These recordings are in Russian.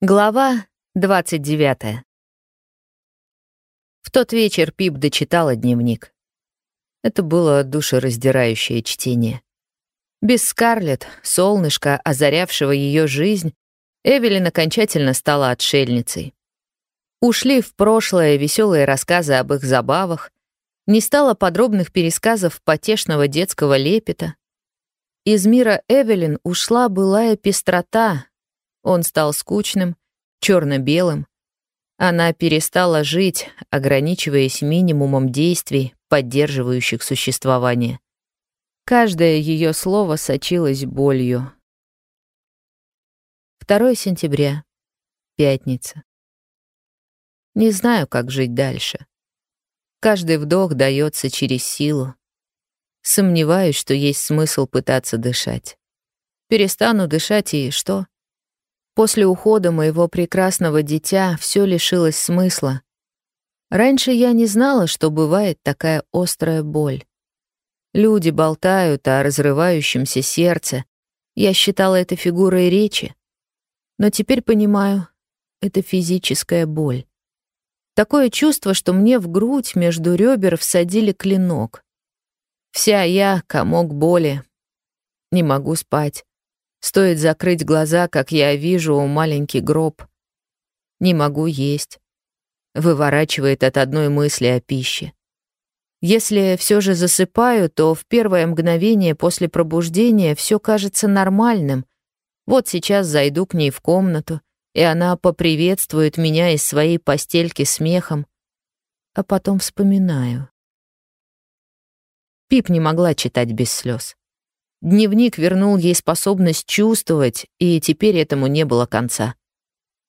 Глава 29. В тот вечер Пип дочитала дневник. Это было душераздирающее чтение. Без Скарлетт, солнышка, озарявшего ее жизнь, Эвелин окончательно стала отшельницей. Ушли в прошлое веселые рассказы об их забавах, не стало подробных пересказов потешного детского лепета. Из мира Эвелин ушла былая пестрота, он стал скучным, черно-белым. Она перестала жить, ограничиваясь минимумом действий, поддерживающих существование. Каждое ее слово сочилось болью. 2 сентября. Пятница. Не знаю, как жить дальше. Каждый вдох дается через силу. Сомневаюсь, что есть смысл пытаться дышать. Перестану дышать и что? После ухода моего прекрасного дитя все лишилось смысла. Раньше я не знала, что бывает такая острая боль. Люди болтают о разрывающемся сердце. Я считала это фигурой речи. Но теперь понимаю, это физическая боль. Такое чувство, что мне в грудь между ребер всадили клинок. Вся я — комок боли. Не могу спать. Стоит закрыть глаза, как я вижу маленький гроб. Не могу есть. Выворачивает от одной мысли о пище. Если все же засыпаю, то в первое мгновение после пробуждения все кажется нормальным. Вот сейчас зайду к ней в комнату, и она поприветствует меня из своей постельки смехом, а потом вспоминаю. Пип не могла читать без слез. Дневник вернул ей способность чувствовать, и теперь этому не было конца.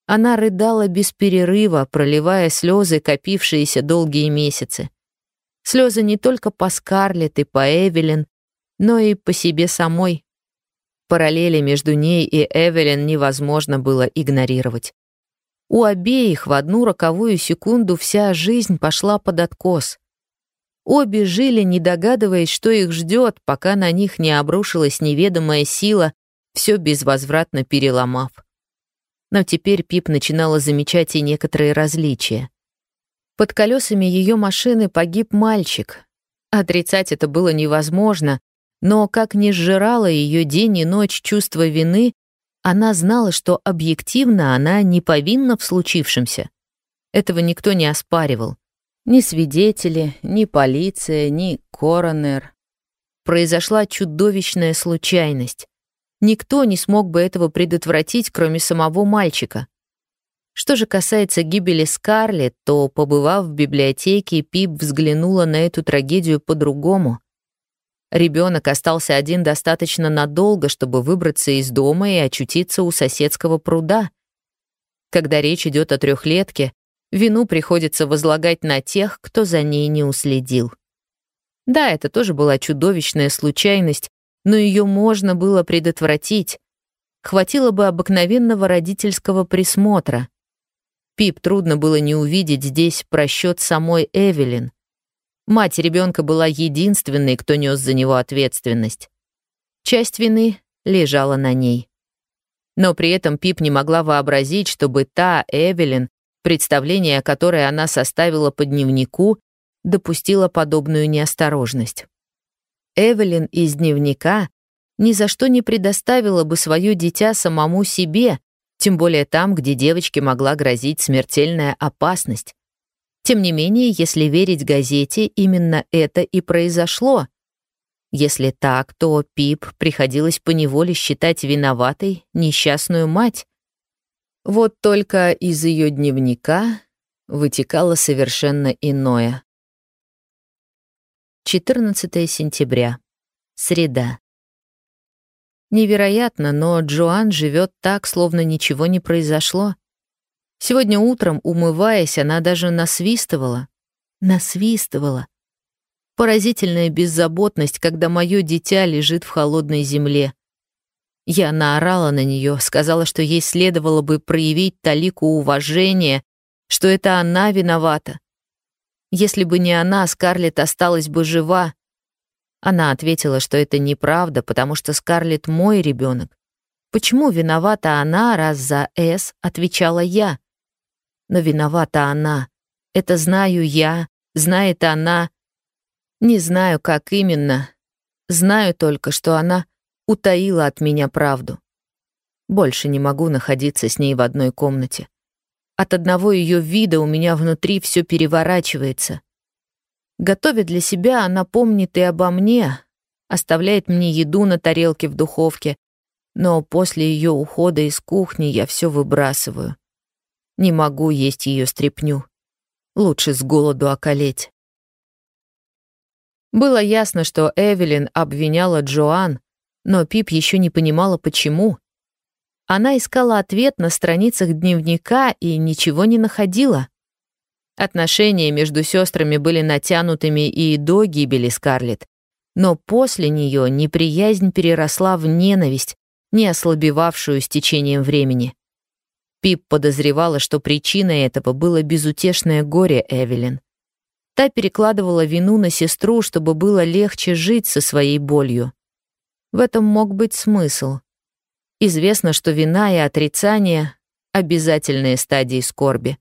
Она рыдала без перерыва, проливая слезы, копившиеся долгие месяцы. Слезы не только по Скарлетт и по Эвелин, но и по себе самой. Параллели между ней и Эвелин невозможно было игнорировать. У обеих в одну роковую секунду вся жизнь пошла под откос. Обе жили, не догадываясь, что их ждет, пока на них не обрушилась неведомая сила, все безвозвратно переломав. Но теперь Пип начинала замечать и некоторые различия. Под колесами ее машины погиб мальчик. Отрицать это было невозможно, но как ни сжирала ее день и ночь чувство вины, она знала, что объективно она не повинна в случившемся. Этого никто не оспаривал. Ни свидетели, ни полиция, ни коронер. Произошла чудовищная случайность. Никто не смог бы этого предотвратить, кроме самого мальчика. Что же касается гибели Скарлетт, то, побывав в библиотеке, Пип взглянула на эту трагедию по-другому. Ребенок остался один достаточно надолго, чтобы выбраться из дома и очутиться у соседского пруда. Когда речь идет о трехлетке, Вину приходится возлагать на тех, кто за ней не уследил. Да, это тоже была чудовищная случайность, но ее можно было предотвратить. Хватило бы обыкновенного родительского присмотра. Пип трудно было не увидеть здесь просчет самой Эвелин. Мать ребенка была единственной, кто нес за него ответственность. Часть вины лежала на ней. Но при этом Пип не могла вообразить, чтобы та, Эвелин, Представление, которое она составила по дневнику, допустило подобную неосторожность. Эвелин из дневника ни за что не предоставила бы свое дитя самому себе, тем более там, где девочке могла грозить смертельная опасность. Тем не менее, если верить газете, именно это и произошло. Если так, то Пип приходилось поневоле считать виноватой несчастную мать, вот только из ее дневника вытекало совершенно иное. 14 сентября. Среда. Невероятно, но Джоан живет так, словно ничего не произошло. Сегодня утром, умываясь, она даже насвистывала. Насвистывала. Поразительная беззаботность, когда мое дитя лежит в холодной земле. Я наорала на нее, сказала, что ей следовало бы проявить талику уважения, что это она виновата. Если бы не она, Скарлетт осталась бы жива. Она ответила, что это неправда, потому что Скарлетт мой ребенок. Почему виновата она, раз за «С» отвечала я? Но виновата она. Это знаю я, знает она. Не знаю, как именно. Знаю только, что она утаила от меня правду. Больше не могу находиться с ней в одной комнате. От одного ее вида у меня внутри все переворачивается. Готовя для себя, она помнит и обо мне, оставляет мне еду на тарелке в духовке, но после ее ухода из кухни я все выбрасываю. Не могу есть ее стряпню. Лучше с голоду околеть. Было ясно, что Эвелин обвиняла Джоан, но Пип еще не понимала, почему. Она искала ответ на страницах дневника и ничего не находила. Отношения между сестрами были натянутыми и до гибели Скарлетт, но после нее неприязнь переросла в ненависть, не ослабевавшую с течением времени. Пип подозревала, что причиной этого было безутешное горе Эвелин. Та перекладывала вину на сестру, чтобы было легче жить со своей болью. В этом мог быть смысл. Известно, что вина и отрицание — обязательные стадии скорби.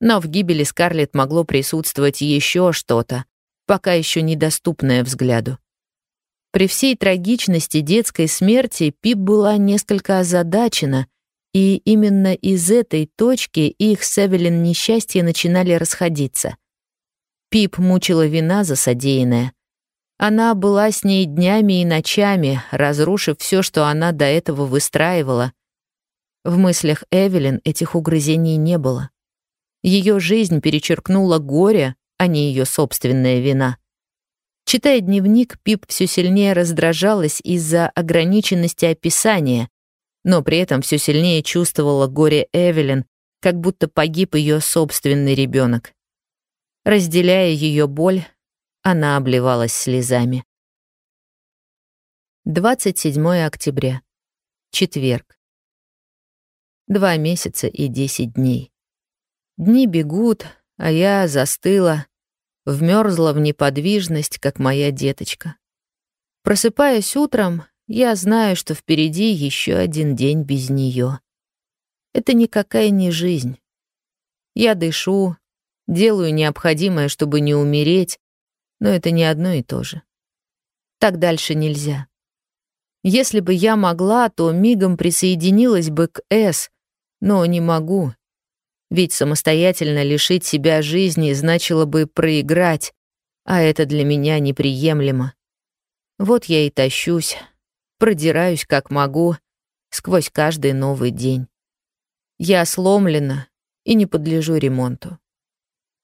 Но в гибели Скарлетт могло присутствовать еще что-то, пока еще недоступное взгляду. При всей трагичности детской смерти Пип была несколько озадачена, и именно из этой точки их с Эвелин несчастья начинали расходиться. Пип мучила вина за содеянное. Она была с ней днями и ночами, разрушив все, что она до этого выстраивала. В мыслях Эвелин этих угрызений не было. Ее жизнь перечеркнула горе, а не ее собственная вина. Читая дневник, Пип все сильнее раздражалась из-за ограниченности описания, но при этом все сильнее чувствовала горе Эвелин, как будто погиб ее собственный ребенок. Разделяя ее боль, она обливалась слезами. 27 октября. Четверг. Два месяца и десять дней. Дни бегут, а я застыла, вмерзла в неподвижность, как моя деточка. Просыпаясь утром, я знаю, что впереди еще один день без нее. Это никакая не жизнь. Я дышу, делаю необходимое, чтобы не умереть, но это не одно и то же. Так дальше нельзя. Если бы я могла, то мигом присоединилась бы к С, но не могу, ведь самостоятельно лишить себя жизни значило бы проиграть, а это для меня неприемлемо. Вот я и тащусь, продираюсь как могу, сквозь каждый новый день. Я сломлена и не подлежу ремонту.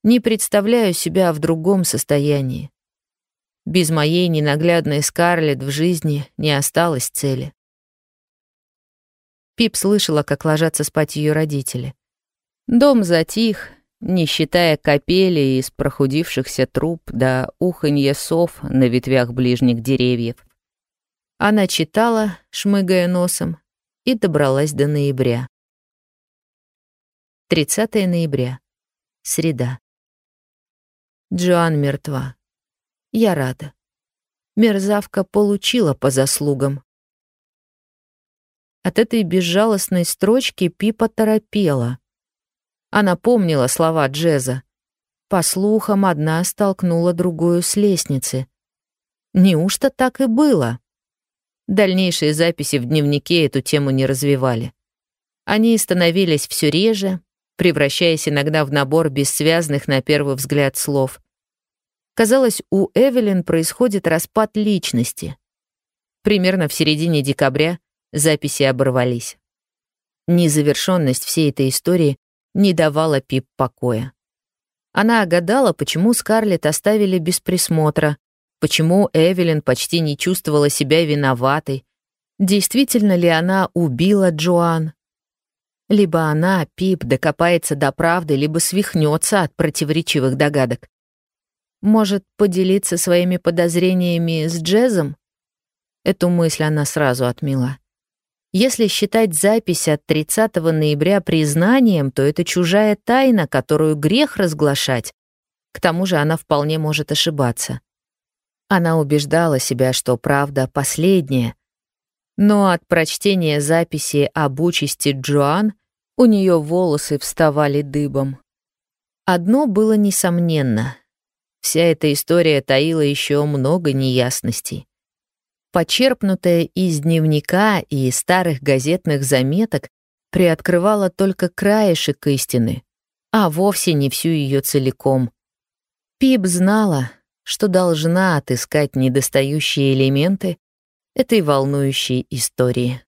Не представляю себя в другом состоянии. Без моей ненаглядной Скарлетт в жизни не осталось цели. Пип слышала, как ложатся спать ее родители. Дом затих, не считая капели из прохудившихся труб до уханья сов на ветвях ближних деревьев. Она читала, шмыгая носом, и добралась до ноября. 30 ноября. Среда. Джоан мертва. Я рада. Мерзавка получила по заслугам. От этой безжалостной строчки Пипа торопела — она помнила слова Джеза. По слухам, одна столкнула другую с лестницы. Неужто так и было? Дальнейшие записи в дневнике эту тему не развивали. Они становились все реже, превращаясь иногда в набор бессвязных на первый взгляд слов. Казалось, у Эвелин происходит распад личности. Примерно в середине декабря записи оборвались. Незавершенность всей этой истории не давала Пип покоя. Она гадала, почему Скарлетт оставили без присмотра, почему Эвелин почти не чувствовала себя виноватой, действительно ли она убила Джоан. Либо она, Пип, докопается до правды, либо свихнется от противоречивых догадок. Может, поделиться своими подозрениями с Джезом? Эту мысль она сразу отмела. Если считать запись от 30 ноября признанием, то это чужая тайна, которую грех разглашать. К тому же она вполне может ошибаться. Она убеждала себя, что правда последняя. Но от прочтения записи об участи Джоан у нее волосы вставали дыбом. Одно было несомненно. Вся эта история таила еще много неясностей. Почерпнутая из дневника и старых газетных заметок приоткрывала только краешек истины, а вовсе не всю ее целиком. Пип знала, что должна отыскать недостающие элементы этой волнующей истории.